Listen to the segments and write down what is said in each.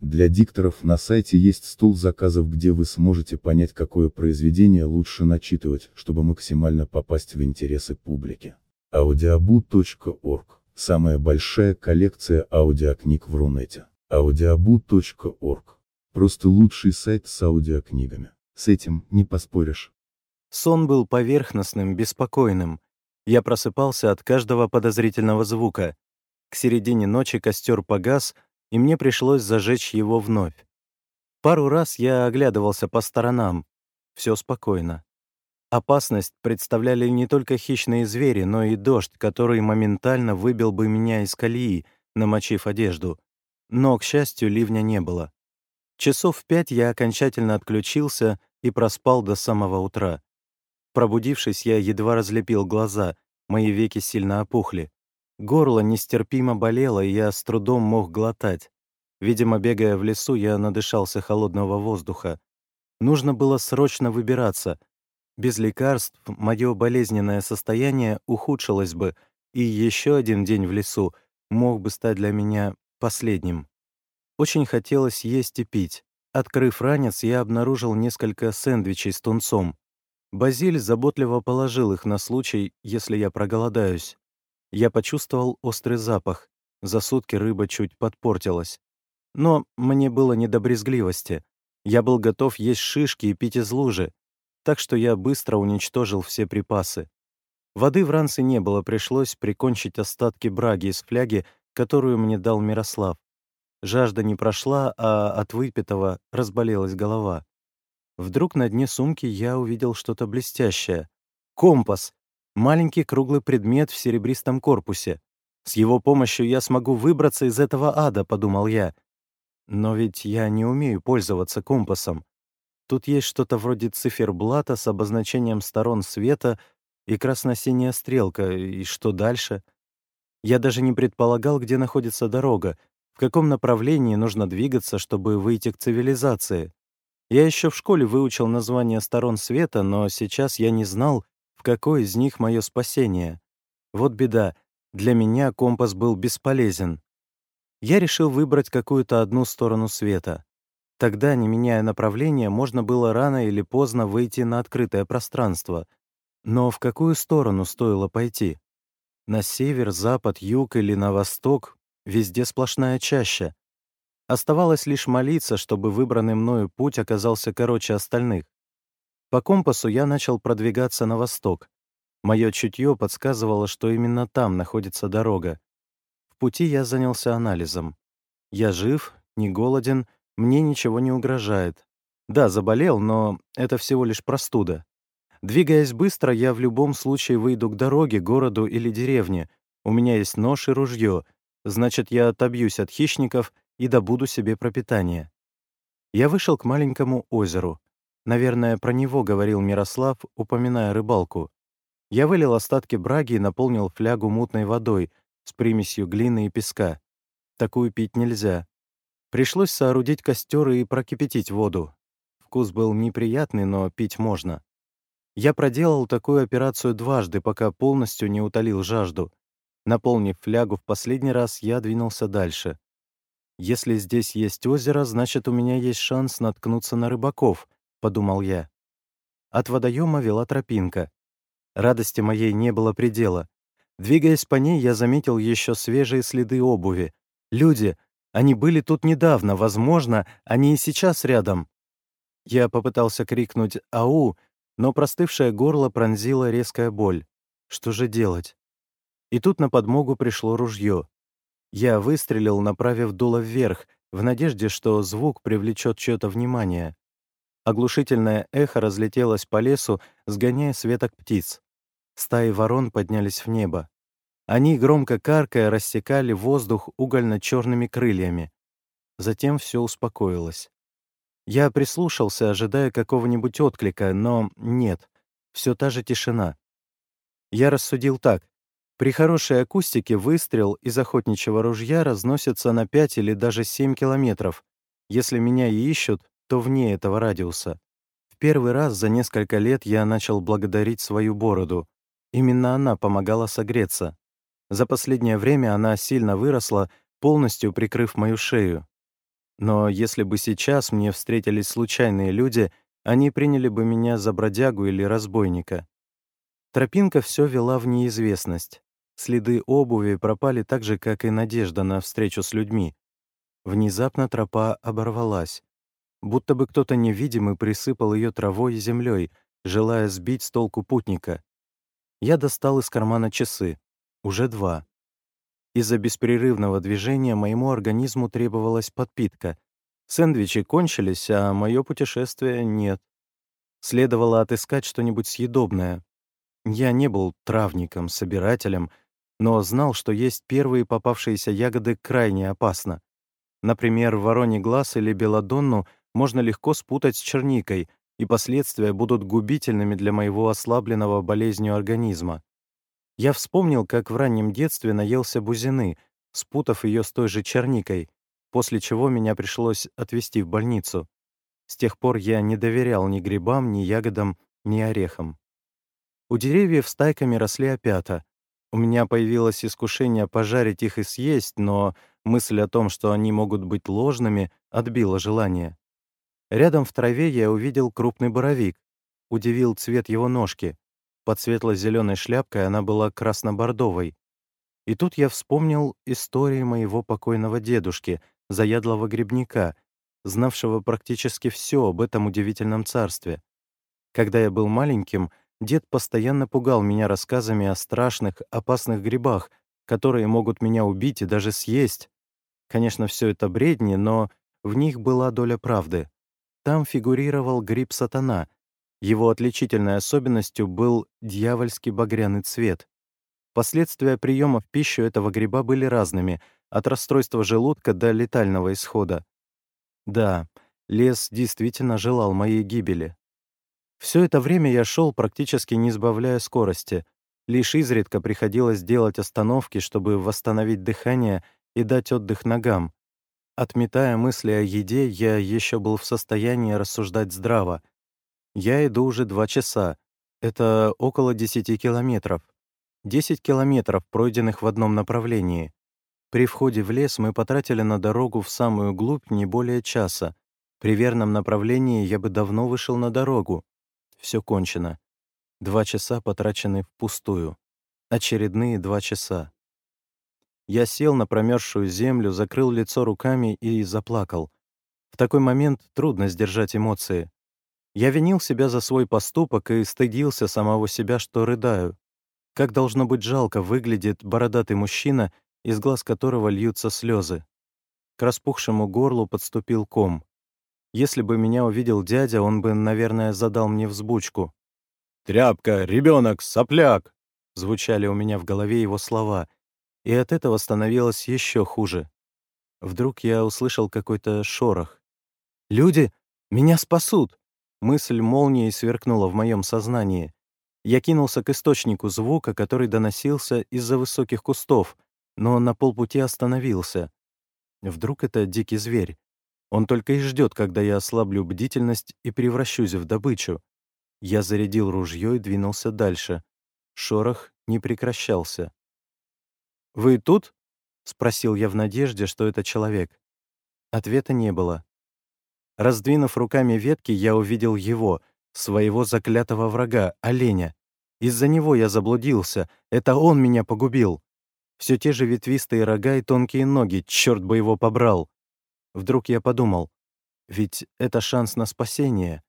Для дикторов на сайте есть стол заказов, где вы сможете понять, какое произведение лучше начитывать, чтобы максимально попасть в интересы публики. audiobu.org – самая большая коллекция аудиокниг в Рунете. audiobu.org – просто лучший сайт с аудиокнигами. С этим не поспоришь. Сон был поверхностным, беспокойным. Я просыпался от каждого подозрительного звука. К середине ночи костер погас — и мне пришлось зажечь его вновь. Пару раз я оглядывался по сторонам. Все спокойно. Опасность представляли не только хищные звери, но и дождь, который моментально выбил бы меня из колеи, намочив одежду. Но, к счастью, ливня не было. Часов в пять я окончательно отключился и проспал до самого утра. Пробудившись, я едва разлепил глаза, мои веки сильно опухли. Горло нестерпимо болело, и я с трудом мог глотать. Видимо, бегая в лесу, я надышался холодного воздуха. Нужно было срочно выбираться. Без лекарств мое болезненное состояние ухудшилось бы, и еще один день в лесу мог бы стать для меня последним. Очень хотелось есть и пить. Открыв ранец, я обнаружил несколько сэндвичей с тунцом. Базиль заботливо положил их на случай, если я проголодаюсь. Я почувствовал острый запах. За сутки рыба чуть подпортилась. Но мне было не до брезгливости. Я был готов есть шишки и пить из лужи, так что я быстро уничтожил все припасы. Воды в ранце не было, пришлось прикончить остатки браги из фляги, которую мне дал Мирослав. Жажда не прошла, а от выпитого разболелась голова. Вдруг на дне сумки я увидел что-то блестящее. Компас! Маленький круглый предмет в серебристом корпусе. С его помощью я смогу выбраться из этого ада, подумал я. Но ведь я не умею пользоваться компасом. Тут есть что-то вроде циферблата с обозначением сторон света и красно-синяя стрелка, и что дальше? Я даже не предполагал, где находится дорога, в каком направлении нужно двигаться, чтобы выйти к цивилизации. Я еще в школе выучил название сторон света, но сейчас я не знал, какой из них мое спасение. Вот беда, для меня компас был бесполезен. Я решил выбрать какую-то одну сторону света. Тогда, не меняя направления, можно было рано или поздно выйти на открытое пространство. Но в какую сторону стоило пойти? На север, запад, юг или на восток? Везде сплошная чаща. Оставалось лишь молиться, чтобы выбранный мною путь оказался короче остальных. По компасу я начал продвигаться на восток. Мое чутье подсказывало, что именно там находится дорога. В пути я занялся анализом. Я жив, не голоден, мне ничего не угрожает. Да, заболел, но это всего лишь простуда. Двигаясь быстро, я в любом случае выйду к дороге, городу или деревне. У меня есть нож и ружье, значит, я отобьюсь от хищников и добуду себе пропитание. Я вышел к маленькому озеру. Наверное, про него говорил Мирослав, упоминая рыбалку. Я вылил остатки браги и наполнил флягу мутной водой с примесью глины и песка. Такую пить нельзя. Пришлось соорудить костер и прокипятить воду. Вкус был неприятный, но пить можно. Я проделал такую операцию дважды, пока полностью не утолил жажду. Наполнив флягу в последний раз, я двинулся дальше. Если здесь есть озеро, значит, у меня есть шанс наткнуться на рыбаков —— подумал я. От водоема вела тропинка. Радости моей не было предела. Двигаясь по ней, я заметил еще свежие следы обуви. Люди, они были тут недавно, возможно, они и сейчас рядом. Я попытался крикнуть «Ау!», но простывшее горло пронзила резкая боль. Что же делать? И тут на подмогу пришло ружье. Я выстрелил, направив дуло вверх, в надежде, что звук привлечет чье-то внимание. Оглушительное эхо разлетелось по лесу, сгоняя светок птиц. Стаи ворон поднялись в небо. Они, громко каркая, рассекали воздух угольно-черными крыльями. Затем все успокоилось. Я прислушался, ожидая какого-нибудь отклика, но нет, все та же тишина. Я рассудил так. При хорошей акустике выстрел из охотничьего ружья разносится на 5 или даже 7 километров. Если меня и ищут, то вне этого радиуса. В первый раз за несколько лет я начал благодарить свою бороду. Именно она помогала согреться. За последнее время она сильно выросла, полностью прикрыв мою шею. Но если бы сейчас мне встретились случайные люди, они приняли бы меня за бродягу или разбойника. Тропинка все вела в неизвестность. Следы обуви пропали так же, как и надежда на встречу с людьми. Внезапно тропа оборвалась. Будто бы кто-то невидимый присыпал ее травой и землей, желая сбить с толку путника. Я достал из кармана часы. Уже два. Из-за беспрерывного движения моему организму требовалась подпитка. Сэндвичи кончились, а мое путешествие нет. Следовало отыскать что-нибудь съедобное. Я не был травником, собирателем — но знал, что есть первые попавшиеся ягоды крайне опасно. Например, вороний глаз или белодонну можно легко спутать с черникой, и последствия будут губительными для моего ослабленного болезнью организма. Я вспомнил, как в раннем детстве наелся бузины, спутав ее с той же черникой, после чего меня пришлось отвезти в больницу. С тех пор я не доверял ни грибам, ни ягодам, ни орехам. У деревьев стайками росли опята, у меня появилось искушение пожарить их и съесть, но мысль о том, что они могут быть ложными, отбила желание. Рядом в траве я увидел крупный боровик. Удивил цвет его ножки. Под светло-зеленой шляпкой она была красно-бордовой. И тут я вспомнил истории моего покойного дедушки, заядлого грибника, знавшего практически все об этом удивительном царстве. Когда я был маленьким — Дед постоянно пугал меня рассказами о страшных, опасных грибах, которые могут меня убить и даже съесть. Конечно, все это бредни, но в них была доля правды. Там фигурировал гриб сатана. Его отличительной особенностью был дьявольский багряный цвет. Последствия приема в пищу этого гриба были разными, от расстройства желудка до летального исхода. Да, лес действительно желал моей гибели. Все это время я шел, практически не сбавляя скорости. Лишь изредка приходилось делать остановки, чтобы восстановить дыхание и дать отдых ногам. Отметая мысли о еде, я еще был в состоянии рассуждать здраво. Я иду уже два часа. Это около 10 километров. 10 километров, пройденных в одном направлении. При входе в лес мы потратили на дорогу в самую глубь не более часа. При верном направлении я бы давно вышел на дорогу. Все кончено. Два часа потрачены впустую. Очередные два часа. Я сел на промерзшую землю, закрыл лицо руками и заплакал. В такой момент трудно сдержать эмоции. Я винил себя за свой поступок и стыдился самого себя, что рыдаю. Как должно быть жалко выглядит бородатый мужчина, из глаз которого льются слезы. К распухшему горлу подступил ком. Если бы меня увидел дядя, он бы, наверное, задал мне взбучку. «Тряпка, ребенок, сопляк!» Звучали у меня в голове его слова, и от этого становилось еще хуже. Вдруг я услышал какой-то шорох. «Люди! Меня спасут!» Мысль молнией сверкнула в моем сознании. Я кинулся к источнику звука, который доносился из-за высоких кустов, но на полпути остановился. Вдруг это дикий зверь. Он только и ждет, когда я ослаблю бдительность и превращусь в добычу. Я зарядил ружье и двинулся дальше. Шорох не прекращался. «Вы тут?» — спросил я в надежде, что это человек. Ответа не было. Раздвинув руками ветки, я увидел его, своего заклятого врага, оленя. Из-за него я заблудился, это он меня погубил. Все те же ветвистые рога и тонкие ноги, черт бы его побрал. Вдруг я подумал, ведь это шанс на спасение.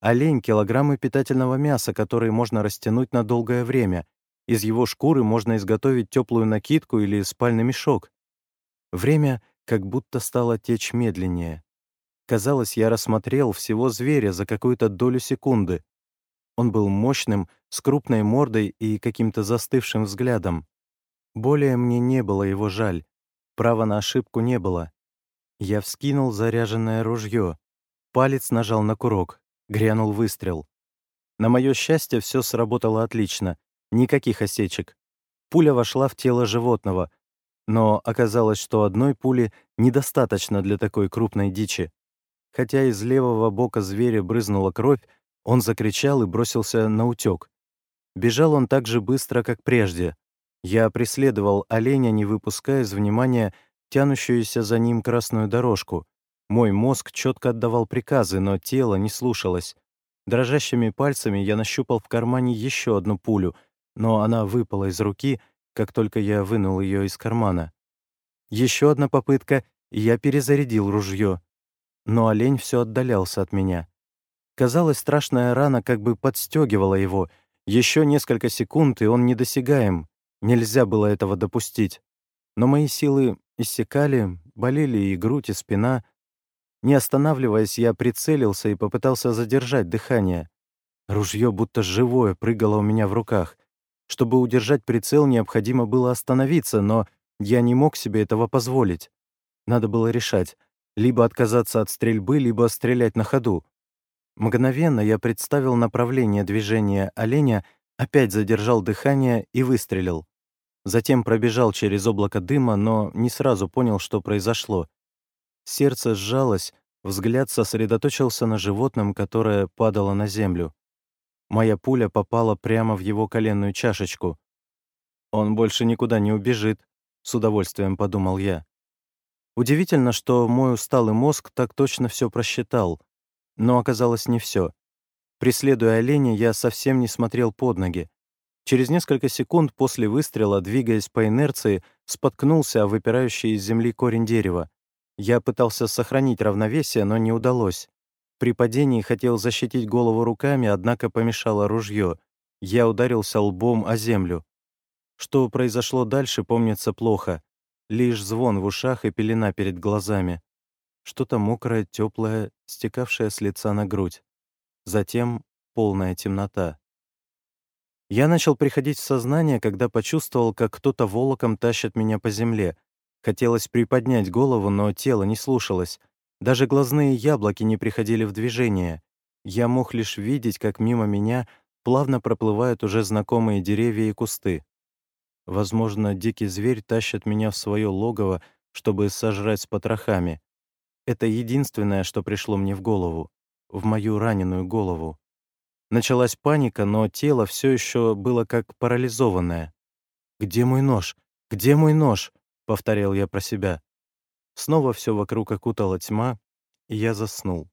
Олень — килограммы питательного мяса, которые можно растянуть на долгое время. Из его шкуры можно изготовить теплую накидку или спальный мешок. Время как будто стало течь медленнее. Казалось, я рассмотрел всего зверя за какую-то долю секунды. Он был мощным, с крупной мордой и каким-то застывшим взглядом. Более мне не было его жаль. Права на ошибку не было. Я вскинул заряженное ружье. Палец нажал на курок. Грянул выстрел. На мое счастье, все сработало отлично. Никаких осечек. Пуля вошла в тело животного, но оказалось, что одной пули недостаточно для такой крупной дичи. Хотя из левого бока зверя брызнула кровь, он закричал и бросился на утек. Бежал он так же быстро, как прежде. Я преследовал оленя, не выпуская из внимания тянущуюся за ним красную дорожку. Мой мозг четко отдавал приказы, но тело не слушалось. Дрожащими пальцами я нащупал в кармане еще одну пулю, но она выпала из руки, как только я вынул ее из кармана. Еще одна попытка, и я перезарядил ружье. Но олень все отдалялся от меня. Казалось, страшная рана как бы подстегивала его. Еще несколько секунд, и он недосягаем. Нельзя было этого допустить. Но мои силы иссякали, болели и грудь, и спина. Не останавливаясь, я прицелился и попытался задержать дыхание. Ружье будто живое прыгало у меня в руках. Чтобы удержать прицел, необходимо было остановиться, но я не мог себе этого позволить. Надо было решать, либо отказаться от стрельбы, либо стрелять на ходу. Мгновенно я представил направление движения оленя, опять задержал дыхание и выстрелил. Затем пробежал через облако дыма, но не сразу понял, что произошло. Сердце сжалось, взгляд сосредоточился на животном, которое падало на землю. Моя пуля попала прямо в его коленную чашечку. «Он больше никуда не убежит», — с удовольствием подумал я. Удивительно, что мой усталый мозг так точно все просчитал. Но оказалось не все. Преследуя оленя, я совсем не смотрел под ноги. Через несколько секунд после выстрела, двигаясь по инерции, споткнулся о выпирающий из земли корень дерева. Я пытался сохранить равновесие, но не удалось. При падении хотел защитить голову руками, однако помешало ружье. Я ударился лбом о землю. Что произошло дальше, помнится плохо. Лишь звон в ушах и пелена перед глазами. Что-то мокрое, теплое, стекавшее с лица на грудь. Затем полная темнота. Я начал приходить в сознание, когда почувствовал, как кто-то волоком тащит меня по земле. Хотелось приподнять голову, но тело не слушалось. Даже глазные яблоки не приходили в движение. Я мог лишь видеть, как мимо меня плавно проплывают уже знакомые деревья и кусты. Возможно, дикий зверь тащит меня в свое логово, чтобы сожрать с потрохами. Это единственное, что пришло мне в голову, в мою раненую голову. Началась паника, но тело все еще было как парализованное. «Где мой нож? Где мой нож?» — повторял я про себя. Снова все вокруг окутала тьма, и я заснул.